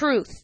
truth.